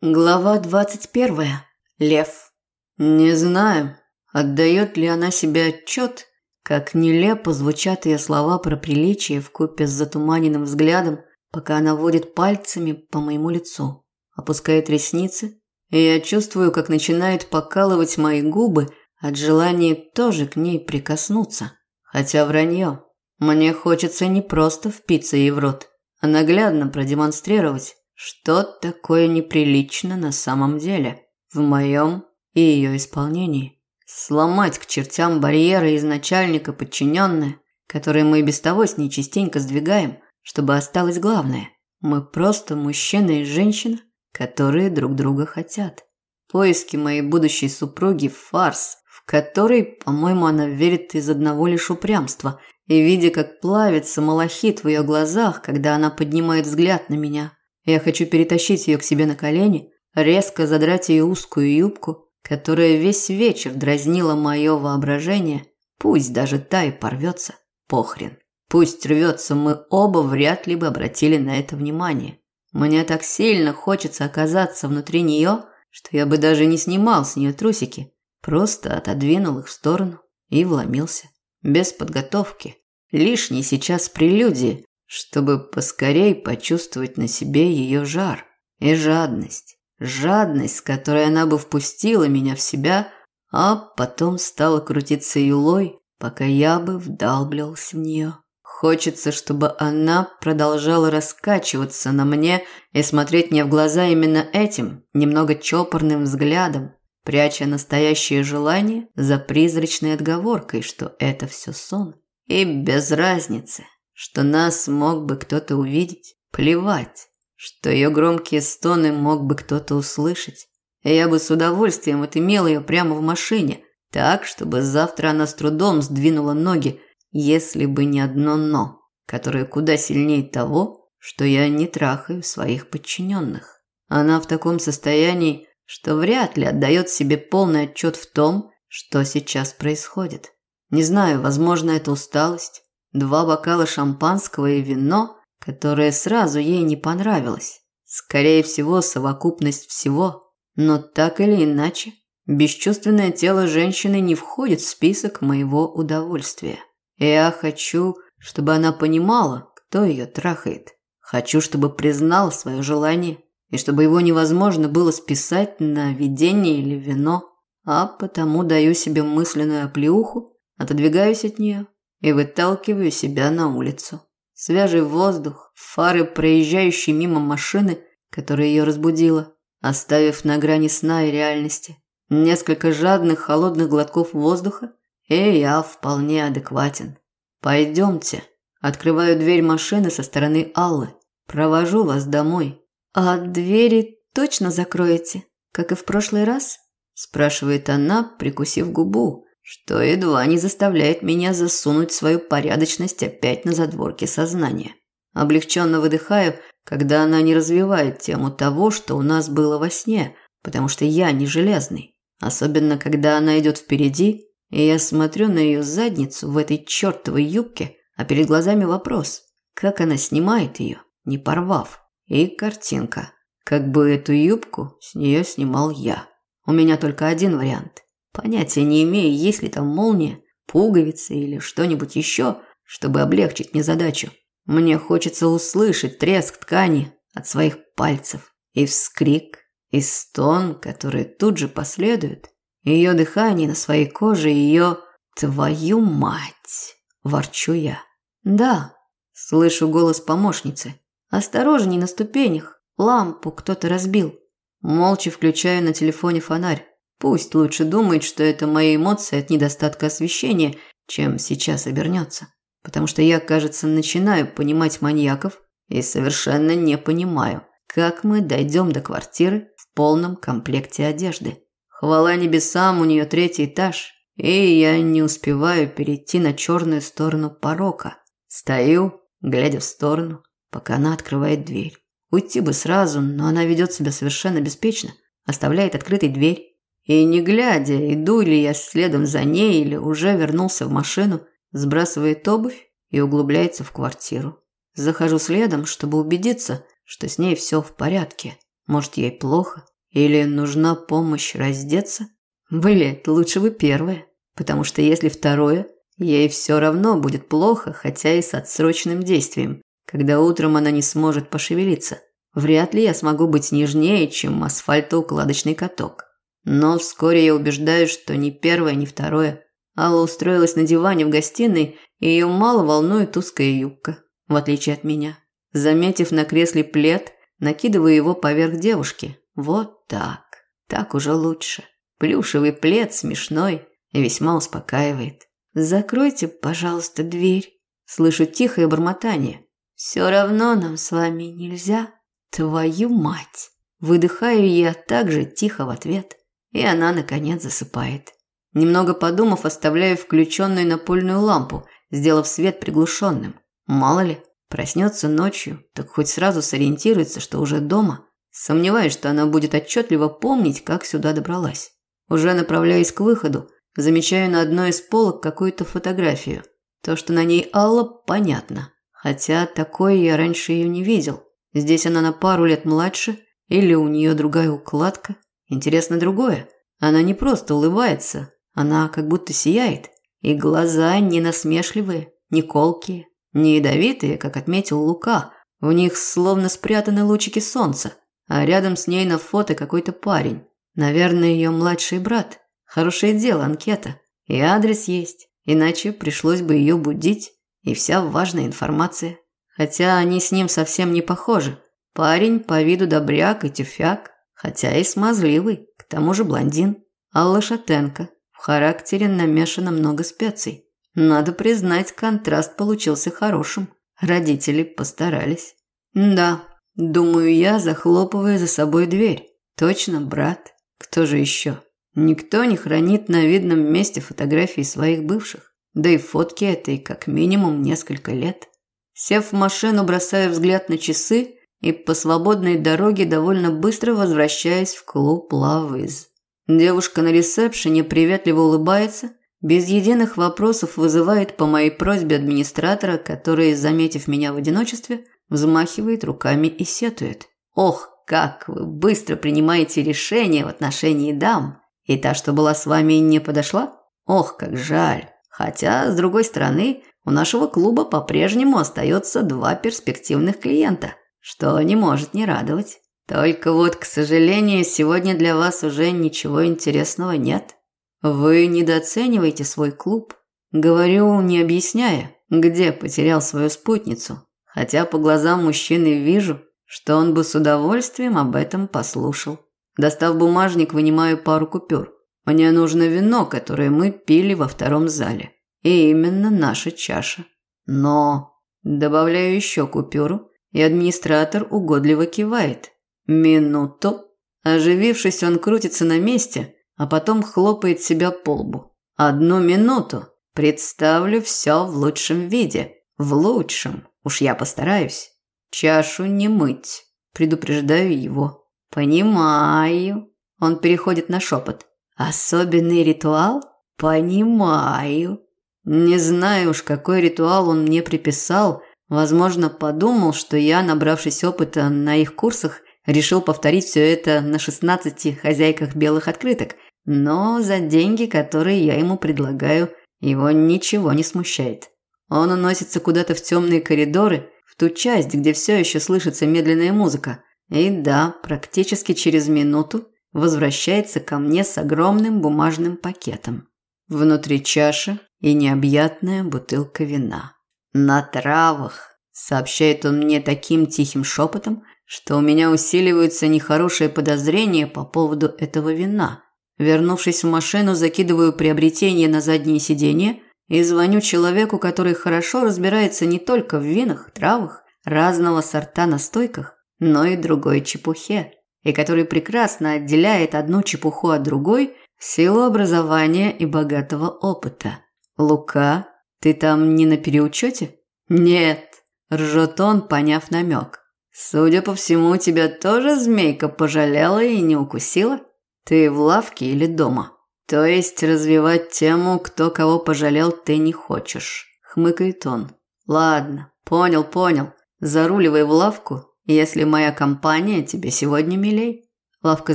Глава двадцать первая. Лев. Не знаю, отдает ли она себе отчет, как нелепо звучат ее слова про приличие в купе с затуманенным взглядом, пока она водит пальцами по моему лицу, опускает ресницы, и я чувствую, как начинает покалывать мои губы от желания тоже к ней прикоснуться. Хотя вранье. Мне хочется не просто впиться ей в рот, а наглядно продемонстрировать, что такое неприлично на самом деле в моем и ее исполнении? Сломать к чертям барьеры из начальника подчиненное, которые мы без того с ней частенько сдвигаем, чтобы осталось главное. Мы просто мужчина и женщина, которые друг друга хотят. Поиски моей будущей супруги – фарс, в который, по-моему, она верит из одного лишь упрямства, и видя, как плавится малахит в ее глазах, когда она поднимает взгляд на меня – я хочу перетащить ее к себе на колени, резко задрать ее узкую юбку, которая весь вечер дразнила мое воображение. Пусть даже та и порвется. Похрен. Пусть рвется, мы оба вряд ли бы обратили на это внимание. Мне так сильно хочется оказаться внутри нее, что я бы даже не снимал с нее трусики. Просто отодвинул их в сторону и вломился. Без подготовки. Лишней сейчас прелюдии, чтобы поскорей почувствовать на себе ее жар и жадность. Жадность, с которой она бы впустила меня в себя, а потом стала крутиться юлой, пока я бы вдалблился в нее. Хочется, чтобы она продолжала раскачиваться на мне и смотреть мне в глаза именно этим, немного чопорным взглядом, пряча настоящее желание за призрачной отговоркой, что это все сон. И без разницы, что нас мог бы кто-то увидеть, плевать, что ее громкие стоны мог бы кто-то услышать. Я бы с удовольствием отымел ее прямо в машине, так, чтобы завтра она с трудом сдвинула ноги, если бы не одно «но», которое куда сильнее того, что я не трахаю своих подчиненных. Она в таком состоянии, что вряд ли отдает себе полный отчет в том, что сейчас происходит. Не знаю, возможно, это усталость, два бокала шампанского и вино, которое сразу ей не понравилось. Скорее всего, совокупность всего. Но так или иначе, бесчувственное тело женщины не входит в список моего удовольствия. Я хочу, чтобы она понимала, кто ее трахает. Хочу, чтобы признал свое желание, и чтобы его невозможно было списать на видение или вино. А потому даю себе мысленную оплеуху, отодвигаюсь от нее и выталкиваю себя на улицу. Свежий воздух, фары проезжающей мимо машины, которая ее разбудила, оставив на грани сна и реальности. Несколько жадных холодных глотков воздуха, и я вполне адекватен. Пойдемте. Открываю дверь машины со стороны Аллы. Провожу вас домой. А двери точно закроете, как и в прошлый раз? спрашивает она, прикусив губу, что едва не заставляет меня засунуть свою порядочность опять на задворки сознания. Облегченно выдыхаю, когда она не развивает тему того, что у нас было во сне, потому что я не железный. Особенно, когда она идет впереди, и я смотрю на ее задницу в этой чертовой юбке, а перед глазами вопрос, как она снимает ее, не порвав. И картинка, как бы эту юбку с нее снимал я. У меня только один вариант – Понятия не имею, есть ли там молния, пуговицы или что-нибудь еще, чтобы облегчить мне задачу. Мне хочется услышать треск ткани от своих пальцев и вскрик, и стон, который тут же последует. Ее дыхание на своей коже, ее «твою мать!» – ворчу я. «Да», – слышу голос помощницы. «Осторожней на ступенях, лампу кто-то разбил». Молча включаю на телефоне фонарь. Пусть лучше думает, что это мои эмоции от недостатка освещения, чем сейчас обернется. Потому что я, кажется, начинаю понимать маньяков и совершенно не понимаю, как мы дойдем до квартиры в полном комплекте одежды. Хвала небесам, у нее третий этаж, и я не успеваю перейти на черную сторону порока. Стою, глядя в сторону, пока она открывает дверь. Уйти бы сразу, но она ведет себя совершенно беспечно, оставляет открытой дверь, и не глядя, иду ли я следом за ней или уже вернулся в машину, сбрасывает обувь и углубляется в квартиру. Захожу следом, чтобы убедиться, что с ней все в порядке. Может, ей плохо? Или нужна помощь раздеться? Блять, лучше бы первое. Потому что если второе, ей все равно будет плохо, хотя и с отсроченным действием, когда утром она не сможет пошевелиться. Вряд ли я смогу быть нежнее, чем асфальтоукладочный каток. Но вскоре я убеждаюсь, что ни первое, ни второе. Алла устроилась на диване в гостиной, и ее мало волнует узкая юбка, в отличие от меня. Заметив на кресле плед, накидываю его поверх девушки. Вот так. Так уже лучше. Плюшевый плед смешной и весьма успокаивает. «Закройте, пожалуйста, дверь». Слышу тихое бормотание. «Все равно нам с вами нельзя». «Твою мать!» Выдыхаю я также тихо в ответ, и она, наконец, засыпает. Немного подумав, оставляю включенную напольную лампу, сделав свет приглушенным. Мало ли, проснется ночью, так хоть сразу сориентируется, что уже дома. Сомневаюсь, что она будет отчетливо помнить, как сюда добралась. Уже направляясь к выходу, замечаю на одной из полок какую-то фотографию. То, что на ней Алла, понятно. Хотя такой я раньше ее не видел. Здесь она на пару лет младше, или у нее другая укладка. Интересно другое. Она не просто улыбается, она как будто сияет. И глаза не насмешливые, не колкие, не ядовитые, как отметил Лука. В них словно спрятаны лучики солнца. А рядом с ней на фото какой-то парень. Наверное, ее младший брат. Хорошее дело, анкета. И адрес есть. Иначе пришлось бы ее будить. И вся важная информация. Хотя они с ним совсем не похожи. Парень по виду добряк и тюфяк, хотя и смазливый, к тому же блондин. Алла Шатенко. В характере намешано много специй. Надо признать, контраст получился хорошим. Родители постарались. Да, думаю я, захлопывая за собой дверь. Точно, брат. Кто же еще? Никто не хранит на видном месте фотографии своих бывших. Да и фотки этой как минимум несколько лет. Сев в машину, бросаю взгляд на часы и по свободной дороге довольно быстро возвращаюсь в клуб «Лавыз». Девушка на ресепшене приветливо улыбается, без единых вопросов вызывает по моей просьбе администратора, который, заметив меня в одиночестве, взмахивает руками и сетует. «Ох, как вы быстро принимаете решения в отношении дам! И та, что была с вами, не подошла? Ох, как жаль! Хотя, с другой стороны, у нашего клуба по-прежнему остается два перспективных клиента, что не может не радовать. Только вот, к сожалению, сегодня для вас уже ничего интересного нет. Вы недооцениваете свой клуб. Говорю, не объясняя, где потерял свою спутницу. Хотя по глазам мужчины вижу, что он бы с удовольствием об этом послушал. Достав бумажник, вынимаю пару купюр. Мне нужно вино, которое мы пили во втором зале. И именно наша чаша. Но добавляю еще купюру, и администратор угодливо кивает. Минуту. Оживившись, он крутится на месте, а потом хлопает себя по лбу. Одну минуту. Представлю все в лучшем виде. В лучшем. Уж я постараюсь. Чашу не мыть. Предупреждаю его. Понимаю. Он переходит на шепот. Особенный ритуал? Понимаю. Не знаю уж, какой ритуал он мне приписал. Возможно, подумал, что я, набравшись опыта на их курсах, решил повторить все это на 16 хозяйках белых открыток. Но за деньги, которые я ему предлагаю, его ничего не смущает. Он уносится куда-то в темные коридоры, в ту часть, где все еще слышится медленная музыка. И да, практически через минуту возвращается ко мне с огромным бумажным пакетом. Внутри чаша и необъятная бутылка вина. «На травах», – сообщает он мне таким тихим шепотом, что у меня усиливаются нехорошие подозрения по поводу этого вина. Вернувшись в машину, закидываю приобретение на заднее сиденье и звоню человеку, который хорошо разбирается не только в винах, травах, разного сорта настойках, но и другой чепухе, и который прекрасно отделяет одну чепуху от другой в силу образования и богатого опыта. «Лука, ты там не на переучете?» «Нет», – ржет он, поняв намек. «Судя по всему, тебя тоже змейка пожалела и не укусила? Ты в лавке или дома?» «То есть развивать тему, кто кого пожалел, ты не хочешь», – хмыкает он. «Ладно, понял, понял. Заруливай в лавку если моя компания тебе сегодня милей. Лавка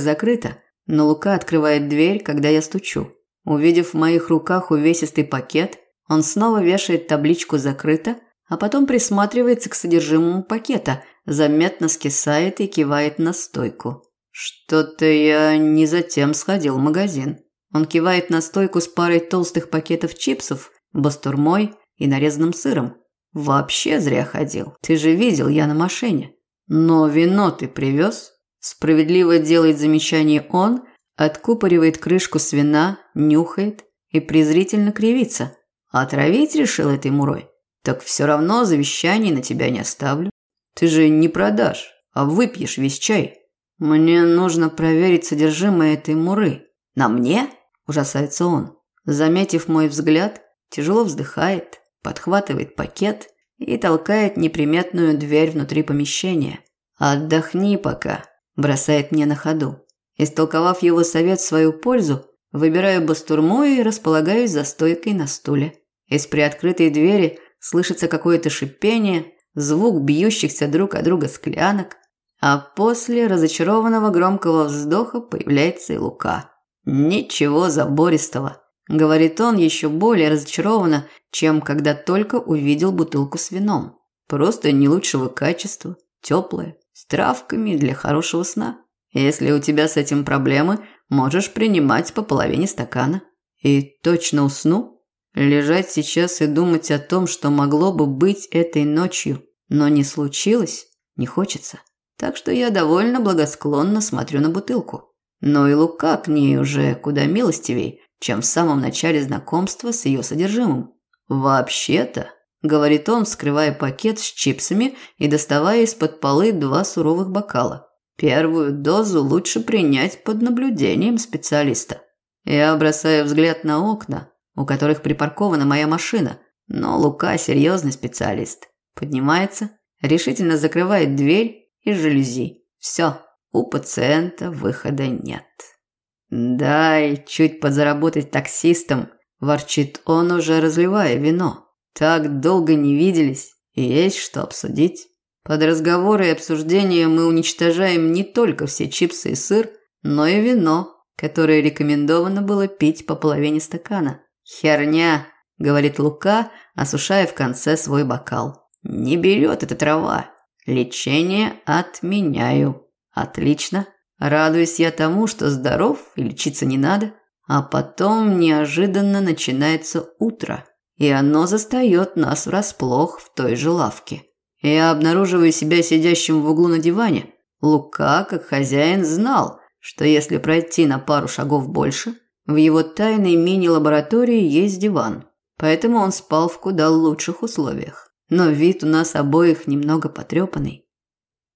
закрыта, но Лука открывает дверь, когда я стучу. Увидев в моих руках увесистый пакет, он снова вешает табличку «Закрыто», а потом присматривается к содержимому пакета, заметно скисает и кивает на стойку. Что-то я не затем сходил в магазин. Он кивает на стойку с парой толстых пакетов чипсов, бастурмой и нарезанным сыром. Вообще зря ходил. Ты же видел, я на машине. Но вино ты привез? Справедливо делает замечание он, откупоривает крышку с вина, нюхает и презрительно кривится. Отравить решил этой мурой? Так все равно завещаний на тебя не оставлю. Ты же не продашь, а выпьешь весь чай. Мне нужно проверить содержимое этой муры. На мне? Ужасается он. Заметив мой взгляд, тяжело вздыхает, подхватывает пакет и толкает неприметную дверь внутри помещения. «Отдохни пока», – бросает мне на ходу. Истолковав его совет в свою пользу, выбираю бастурму и располагаюсь за стойкой на стуле. Из приоткрытой двери слышится какое-то шипение, звук бьющихся друг о друга склянок, а после разочарованного громкого вздоха появляется и Лука. «Ничего забористого», – говорит он еще более разочарованно, чем когда только увидел бутылку с вином. «Просто не лучшего качества, теплое, с травками для хорошего сна. Если у тебя с этим проблемы, можешь принимать по половине стакана. И точно усну. Лежать сейчас и думать о том, что могло бы быть этой ночью, но не случилось, не хочется. Так что я довольно благосклонно смотрю на бутылку. Но и Лука к ней уже куда милостивей, чем в самом начале знакомства с ее содержимым. «Вообще-то», – говорит он, вскрывая пакет с чипсами и доставая из-под полы два суровых бокала. «Первую дозу лучше принять под наблюдением специалиста». Я бросаю взгляд на окна, у которых припаркована моя машина, но Лука серьезный специалист. Поднимается, решительно закрывает дверь и жалюзи. Все, у пациента выхода нет. «Дай чуть подзаработать таксистом», – ворчит он, уже разливая вино. «Так долго не виделись, и есть что обсудить». Под разговоры и обсуждения мы уничтожаем не только все чипсы и сыр, но и вино, которое рекомендовано было пить по половине стакана. «Херня», – говорит Лука, осушая в конце свой бокал. «Не берет эта трава. Лечение отменяю». «Отлично. Радуюсь я тому, что здоров и лечиться не надо. А потом неожиданно начинается утро, и оно застает нас врасплох в той же лавке. Я обнаруживаю себя сидящим в углу на диване. Лука, как хозяин, знал, что если пройти на пару шагов больше, в его тайной мини-лаборатории есть диван. Поэтому он спал в куда лучших условиях. Но вид у нас обоих немного потрепанный.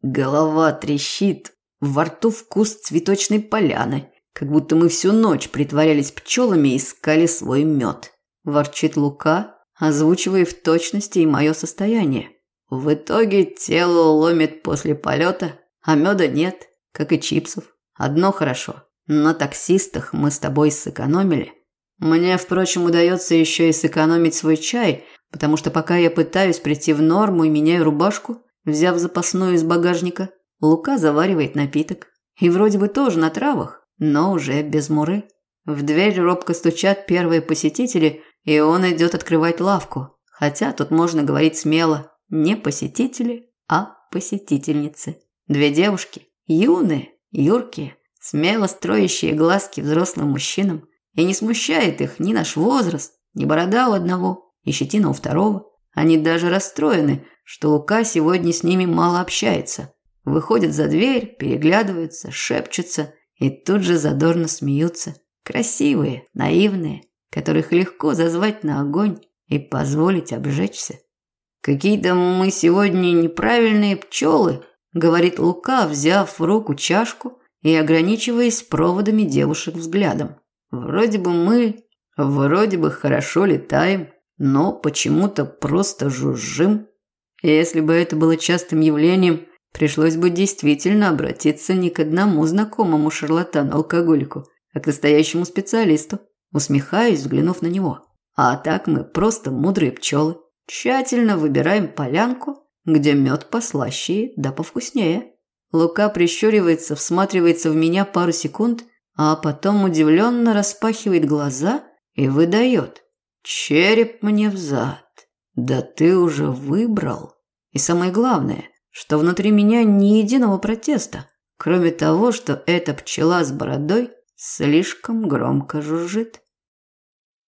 Голова трещит, во рту вкус цветочной поляны, как будто мы всю ночь притворялись пчелами и искали свой мед. Ворчит Лука, озвучивая в точности и мое состояние. В итоге тело ломит после полета, а меда нет, как и чипсов. Одно хорошо. На таксистах мы с тобой сэкономили. Мне, впрочем, удается еще и сэкономить свой чай, потому что пока я пытаюсь прийти в норму и меняю рубашку, взяв запасную из багажника, Лука заваривает напиток. И вроде бы тоже на травах, но уже без муры. В дверь робко стучат первые посетители, и он идет открывать лавку. Хотя тут можно говорить смело. Не посетители, а посетительницы. Две девушки, юные, юркие, смело строящие глазки взрослым мужчинам. И не смущает их ни наш возраст, ни борода у одного, и щетина у второго. Они даже расстроены, что Лука сегодня с ними мало общается. Выходят за дверь, переглядываются, шепчутся и тут же задорно смеются. Красивые, наивные, которых легко зазвать на огонь и позволить обжечься. «Какие-то мы сегодня неправильные пчелы», – говорит Лука, взяв в руку чашку и ограничиваясь проводами девушек взглядом. «Вроде бы мы, вроде бы хорошо летаем, но почему-то просто жужжим. Если бы это было частым явлением – Пришлось бы действительно обратиться не к одному знакомому шарлатану-алкоголику, а к настоящему специалисту, усмехаясь, взглянув на него. А так мы просто мудрые пчелы. Тщательно выбираем полянку, где мед послаще да повкуснее. Лука прищуривается, всматривается в меня пару секунд, а потом удивленно распахивает глаза и выдает. «Череп мне взад. Да ты уже выбрал». И самое главное, что внутри меня ни единого протеста, кроме того, что эта пчела с бородой слишком громко жужжит.